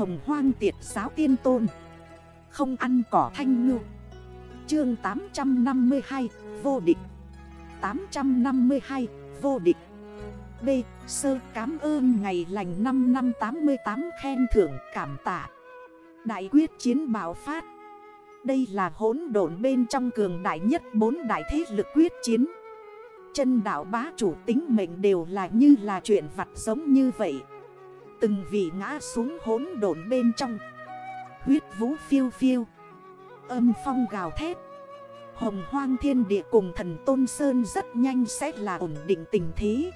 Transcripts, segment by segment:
Hồng hoang tiệt giáo tiên tôn. Không ăn cỏ thanh ngư. Chương 852 vô địch. 852 vô địch. B. Sơ cảm ơn ngày lành 5 năm 88 khen thưởng, cảm tạ. Đại quyết chiến bảo phát. Đây là hỗn độn bên trong cường đại nhất bốn đại thế lực quyết chiến. Chân đảo bá chủ tính mệnh đều là như là chuyện vặt giống như vậy. Từng vị ngã xuống hỗn độn bên trong. Huyết vũ phiêu phiêu. Âm phong gào thét. Hồng hoang thiên địa cùng thần Tôn Sơn rất nhanh sẽ là ổn định tình thế.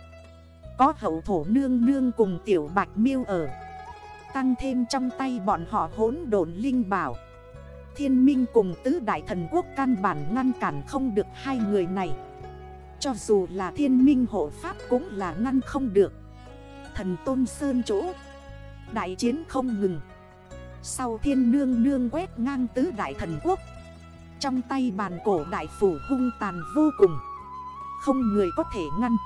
Có hậu thổ nương nương cùng tiểu bạch miêu ở. Tăng thêm trong tay bọn họ hỗn đồn linh bảo. Thiên minh cùng tứ đại thần quốc căn bản ngăn cản không được hai người này. Cho dù là thiên minh hộ pháp cũng là ngăn không được. Thần Tôn Sơn chỗ. Đại chiến không ngừng. Sau thiên nương nương quét ngang tứ đại thần quốc. Trong tay bàn cổ đại phủ hung tàn vô cùng. Không người có thể ngăn.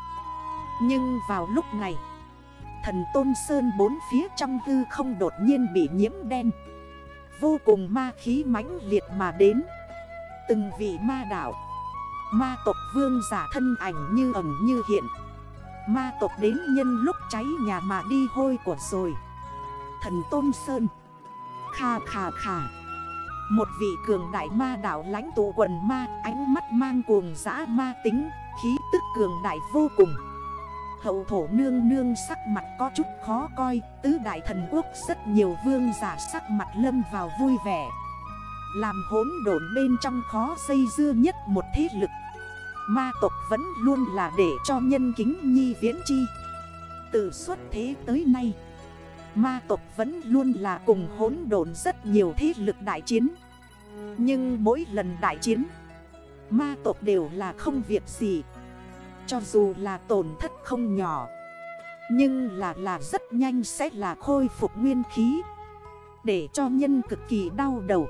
Nhưng vào lúc này, Thần Tôn Sơn bốn phía trong hư không đột nhiên bị nhiễm đen. Vô cùng ma khí mãnh liệt mà đến. Từng vị ma đảo Ma tộc vương giả thân ảnh như ẩm như hiện. Ma tộc đến nhân lúc cháy nhà mà đi hôi của rồi. Thần Tôn Sơn. Khà khà khà Một vị cường đại ma đảo lãnh tụ quần ma, Ánh mắt mang cuồng dã ma tính, Khí tức cường đại vô cùng. Hậu thổ nương nương sắc mặt có chút khó coi, Tứ đại thần quốc rất nhiều vương giả sắc mặt lâm vào vui vẻ. Làm hốn độn bên trong khó xây dưa nhất một thế lực. Ma tộc vẫn luôn là để cho nhân kính nhi viễn chi. Từ xuất thế tới nay, Ma tộc vẫn luôn là cùng hỗn độn rất nhiều thế lực đại chiến. Nhưng mỗi lần đại chiến, Ma tộc đều là không việc gì. Cho dù là tổn thất không nhỏ, Nhưng là là rất nhanh sẽ là khôi phục nguyên khí, Để cho nhân cực kỳ đau đầu.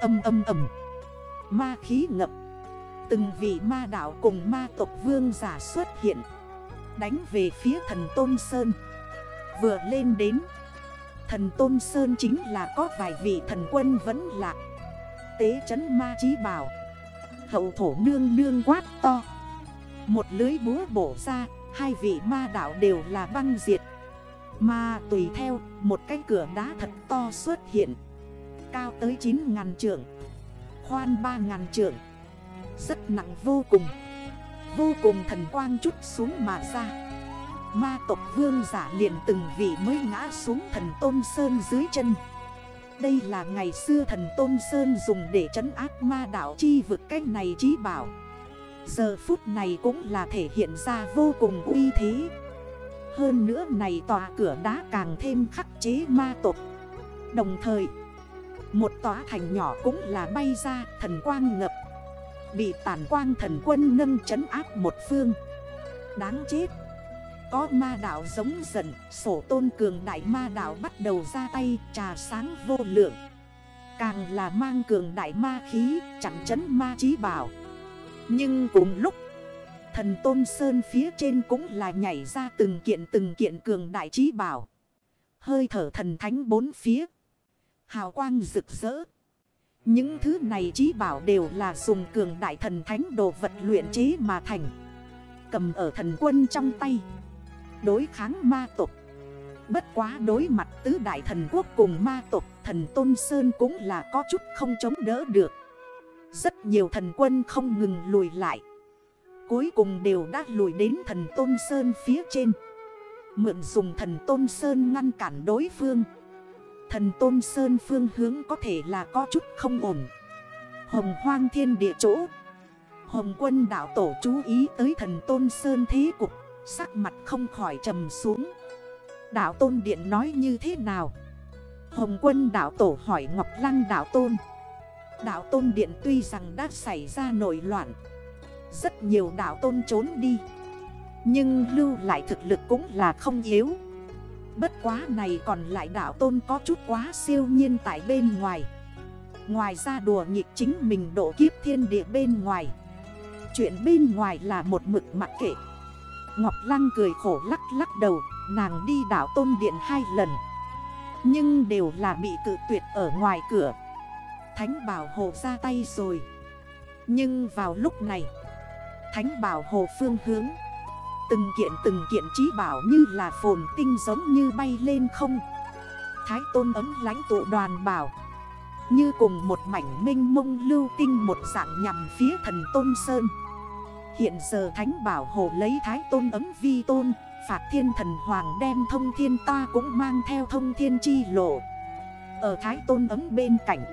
Âm âm âm Ma khí ngập. Từng vị ma đảo cùng ma tộc vương giả xuất hiện, Đánh về phía thần Tôn Sơn. Vừa lên đến, Thần Tôn Sơn chính là có vài vị thần quân vẫn lạc Tế chấn ma chí bảo. Hậu thổ nương nương quát to, Một lưới búa bổ ra, Hai vị ma đảo đều là băng diệt. Mà tùy theo, Một cái cửa đá thật to xuất hiện, Cao tới 9.000 trượng, Khoan 3.000 trượng. Rất nặng vô cùng. Vô cùng thần quang chút xuống mà ra. Ma tộc vương giả liền từng vị mới ngã xuống thần Tôn Sơn dưới chân. Đây là ngày xưa thần Tôn Sơn dùng để trấn áp ma đảo chi vực cách này chí bảo. Giờ phút này cũng là thể hiện ra vô cùng uy thế. Hơn nữa này tòa cửa đá càng thêm khắc chế ma tộc. Đồng thời, Một tòa thành nhỏ cũng là bay ra, thần quang ngập Bị tàn quang thần quân nâng trấn áp một phương. Đáng chết. Có ma đảo giống giận, Sổ tôn cường đại ma đảo bắt đầu ra tay Trà sáng vô lượng. Càng là mang cường đại ma khí Chẳng chấn ma trí bảo. Nhưng cùng lúc, Thần Tôn Sơn phía trên cũng là nhảy ra từng kiện từng kiện cường đại trí bảo. Hơi thở thần thánh bốn phía. Hào quang rực rỡ. Những thứ này trí bảo đều là dùng cường đại thần thánh đồ vật luyện chế mà thành. Cầm ở thần quân trong tay. Đối kháng ma tộc. Bất quá đối mặt tứ đại thần quốc cùng ma tộc, Thần Tôn Sơn cũng là có chút không chống đỡ được. Rất nhiều thần quân không ngừng lùi lại. Cuối cùng đều đã lùi đến thần Tôn Sơn phía trên. Mượn dùng thần Tôn Sơn ngăn cản đối phương. Thần Tôn Sơn phương hướng có thể là có chút không ổn. Hồng hoang thiên địa chỗ. Hồng quân đảo tổ chú ý tới thần Tôn Sơn thế cục, Sắc mặt không khỏi trầm xuống. Đạo Tôn Điện nói như thế nào? Hồng quân đạo tổ hỏi Ngọc Lăng đạo Tôn. Đạo Tôn Điện tuy rằng đã xảy ra nổi loạn, Rất nhiều đạo Tôn trốn đi, Nhưng lưu lại thực lực cũng là không yếu. Bất quá này còn lại đạo Tôn có chút quá siêu nhiên tại bên ngoài. Ngoài ra đùa nghịch chính mình độ kiếp thiên địa bên ngoài. Chuyện bên ngoài là một mực mặc kệ. Ngọc Lăng cười khổ lắc lắc đầu, Nàng đi đảo tôn điện hai lần. Nhưng đều là bị cự tuyệt ở ngoài cửa. Thánh bảo hộ ra tay rồi. Nhưng vào lúc này, Thánh bảo hộ phương hướng Từng kiện từng kiện trí bảo như là phồn tinh giống như bay lên không. Thái tôn ấm lãnh tụ đoàn bảo. Như cùng một mảnh minh mông lưu tinh một dạng nhằm phía thần tôn sơn. Hiện giờ thánh bảo hộ lấy thái tôn ấm vi tôn, Phạt thiên thần hoàng đem thông thiên ta cũng mang theo thông thiên chi lộ. Ở thái tôn ấm bên cạnh,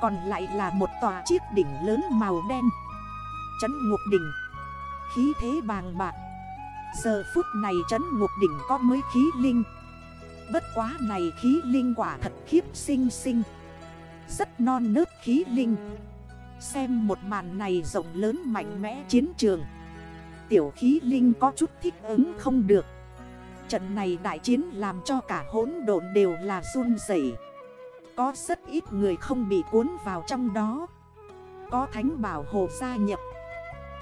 Còn lại là một tòa chiếc đỉnh lớn màu đen. Chấn ngục đỉnh. Khí thế bàng bạc. Giờ phút này trấn ngục đỉnh có mới khí linh. Bất quá này khí linh quả thật khiếp sinh sinh Rất non nớt khí linh. Xem một màn này rộng lớn mạnh mẽ chiến trường. Tiểu khí linh có chút thích ứng không được. Trận này đại chiến làm cho cả hỗn độn đều là run rẩy. Có rất ít người không bị cuốn vào trong đó. Có thánh bảo hộ gia nhập.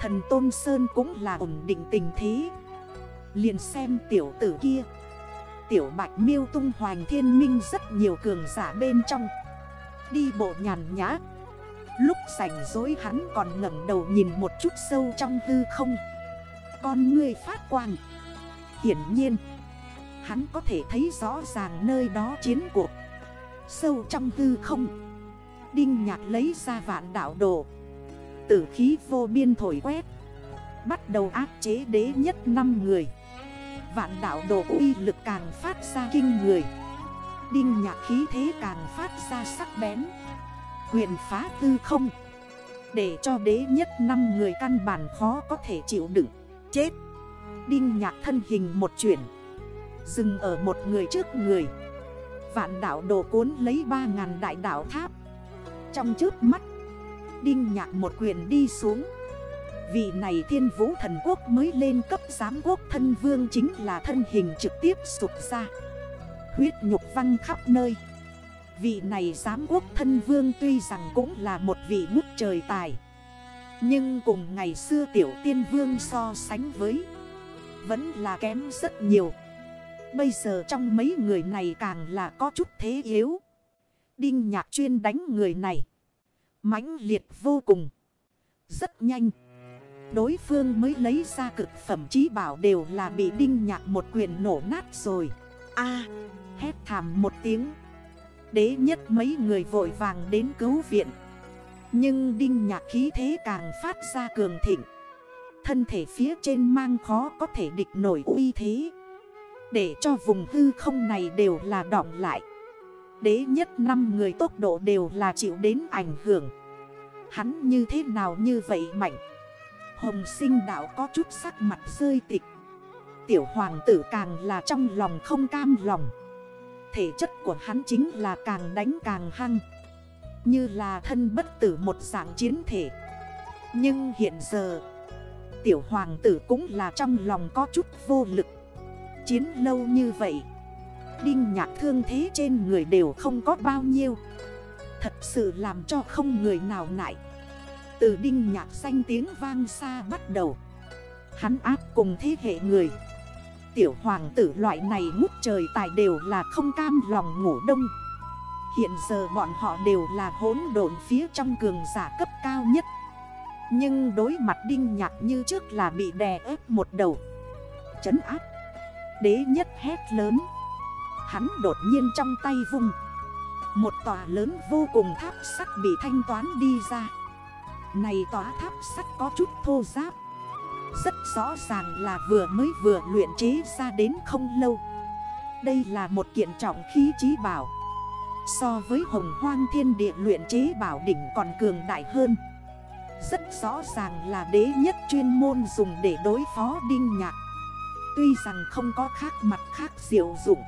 Thần Tôn Sơn cũng là ổn định tình thế. Liền xem tiểu tử kia. Tiểu bạch miêu tung hoàng thiên minh rất nhiều cường giả bên trong. Đi bộ nhàn nhã. Lúc sảnh dối hắn còn ngẩn đầu nhìn một chút sâu trong hư không. Con người phát quang. Hiển nhiên, Hắn có thể thấy rõ ràng nơi đó chiến cuộc. Sâu trong hư không. Đinh nhạc lấy ra vạn đảo đồ. Tử khí vô biên thổi quét. Bắt đầu áp chế đế nhất 5 người. Vạn đảo đồ uy lực càng phát ra kinh người. Đinh nhạc khí thế càng phát ra sắc bén. Quyền phá tư không. Để cho đế nhất 5 người căn bản khó có thể chịu đựng. Chết. Đinh nhạc thân hình một chuyển. Dừng ở một người trước người. Vạn đảo đồ cuốn lấy 3.000 đại đảo tháp. Trong trước mắt, Đinh nhạc một quyền đi xuống. Vị này thiên vũ thần quốc mới lên cấp giám quốc thân vương chính là thân hình trực tiếp sụp ra. Huyết nhục văng khắp nơi. Vị này giám quốc thân vương tuy rằng cũng là một vị ngút trời tài, Nhưng cùng ngày xưa tiểu tiên vương so sánh với, Vẫn là kém rất nhiều. Bây giờ trong mấy người này càng là có chút thế yếu. Đinh nhạc chuyên đánh người này. Mãnh liệt vô cùng. Rất nhanh. Đối phương mới lấy ra cực phẩm trí bảo đều là bị đinh nhạc một quyền nổ nát rồi. A, hét thảm một tiếng. Đế nhất mấy người vội vàng đến cứu viện. Nhưng đinh nhạc khí thế càng phát ra cường thịnh. Thân thể phía trên mang khó có thể địch nổi uy thế. Để cho vùng hư không này đều là đọng lại. Đế nhất năm người tốc độ đều là chịu đến ảnh hưởng. Hắn như thế nào như vậy mạnh? Hồng sinh đạo có chút sắc mặt rơi tịch. Tiểu hoàng tử càng là trong lòng không cam lòng. Thể chất của hắn chính là càng đánh càng hăng. Như là thân bất tử một dạng chiến thể. Nhưng hiện giờ, Tiểu hoàng tử cũng là trong lòng có chút vô lực. Chiến lâu như vậy, Đinh nhạc thương thế trên người đều không có bao nhiêu. Thật sự làm cho không người nào nại. Từ đinh nhạc xanh tiếng vang xa bắt đầu. Hắn áp cùng thế hệ người. Tiểu hoàng tử loại này ngút trời tài đều là không cam lòng ngủ đông. Hiện giờ bọn họ đều là hỗn độn phía trong cường giả cấp cao nhất. Nhưng đối mặt đinh nhạc như trước là bị đè ép một đầu. Chấn áp. Đế nhất hét lớn. Hắn đột nhiên trong tay vung. Một tòa lớn vô cùng tháp sắt bị thanh toán đi ra. Này tòa tháp sắt có chút thô giáp. Rất rõ ràng là vừa mới vừa luyện chế ra đến không lâu. Đây là một kiện trọng khí trí bảo. So với hồng hoang thiên địa luyện chế bảo đỉnh còn cường đại hơn. Rất rõ ràng là đế nhất chuyên môn dùng để đối phó đinh nhạc. Tuy rằng không có khác mặt khác diệu dụng,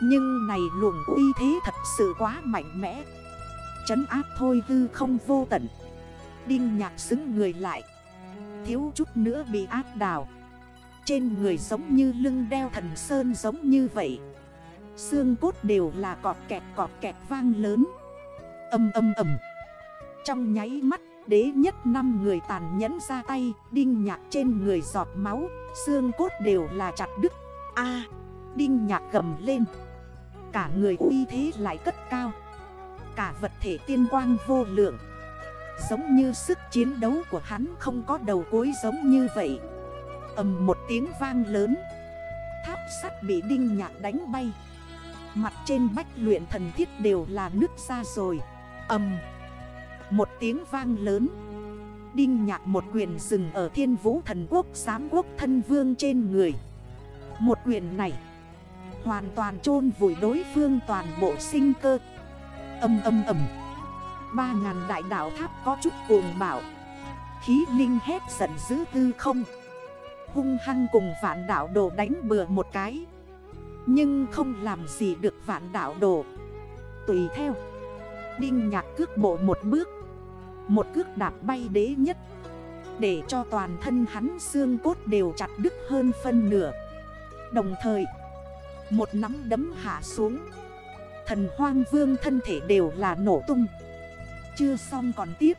Nhưng này luồng uy thế thật sự quá mạnh mẽ. Chấn áp thôi hư không vô tận. Đinh nhạc xứng người lại. Thiếu chút nữa bị áp đào Trên người giống như lưng đeo thần sơn giống như vậy. Xương cốt đều là cọt kẹt cọt kẹt vang lớn. Âm âm âm Trong nháy mắt, đế nhất năm người tàn nhẫn ra tay Đinh nhạc trên người giọt máu, Xương cốt đều là chặt đứt. A Đinh nhạc gầm lên. Cả người uy thế lại cất cao. Cả vật thể tiên quang vô lượng. Giống như sức chiến đấu của hắn không có đầu cuối giống như vậy. Ầm một tiếng vang lớn. Tháp sắt bị đinh nhạc đánh bay. Mặt trên bách luyện thần thiết đều là nước ra rồi. Ầm. Một tiếng vang lớn. Đinh nhạc một quyền rừng ở thiên vũ thần quốc, Giám quốc thân vương trên người. Một quyền này Hoàn toàn chôn vùi đối phương toàn bộ sinh cơ. Âm âm âm Ba ngàn đại đảo tháp có chút cuồng bảo Khí linh hét giận dữ tư không. Hung hăng cùng vạn đảo đồ đánh bừa một cái. Nhưng không làm gì được vạn đảo đồ. Tùy theo. Đinh nhạc cước bộ một bước. Một cước đạp bay đế nhất. Để cho toàn thân hắn xương cốt đều chặt đứt hơn phân nửa. Đồng thời, Một nắm đấm hạ xuống. Thần hoang vương thân thể đều là nổ tung. Chưa xong còn tiếp.